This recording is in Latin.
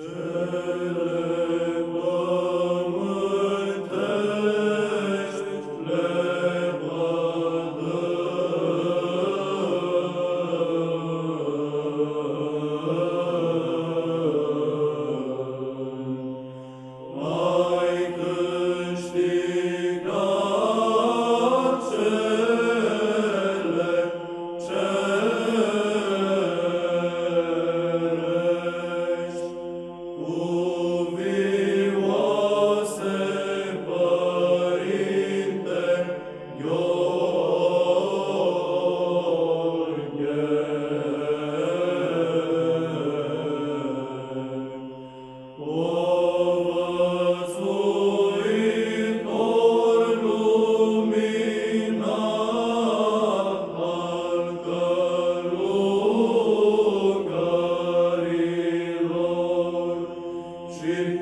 Stella Cheio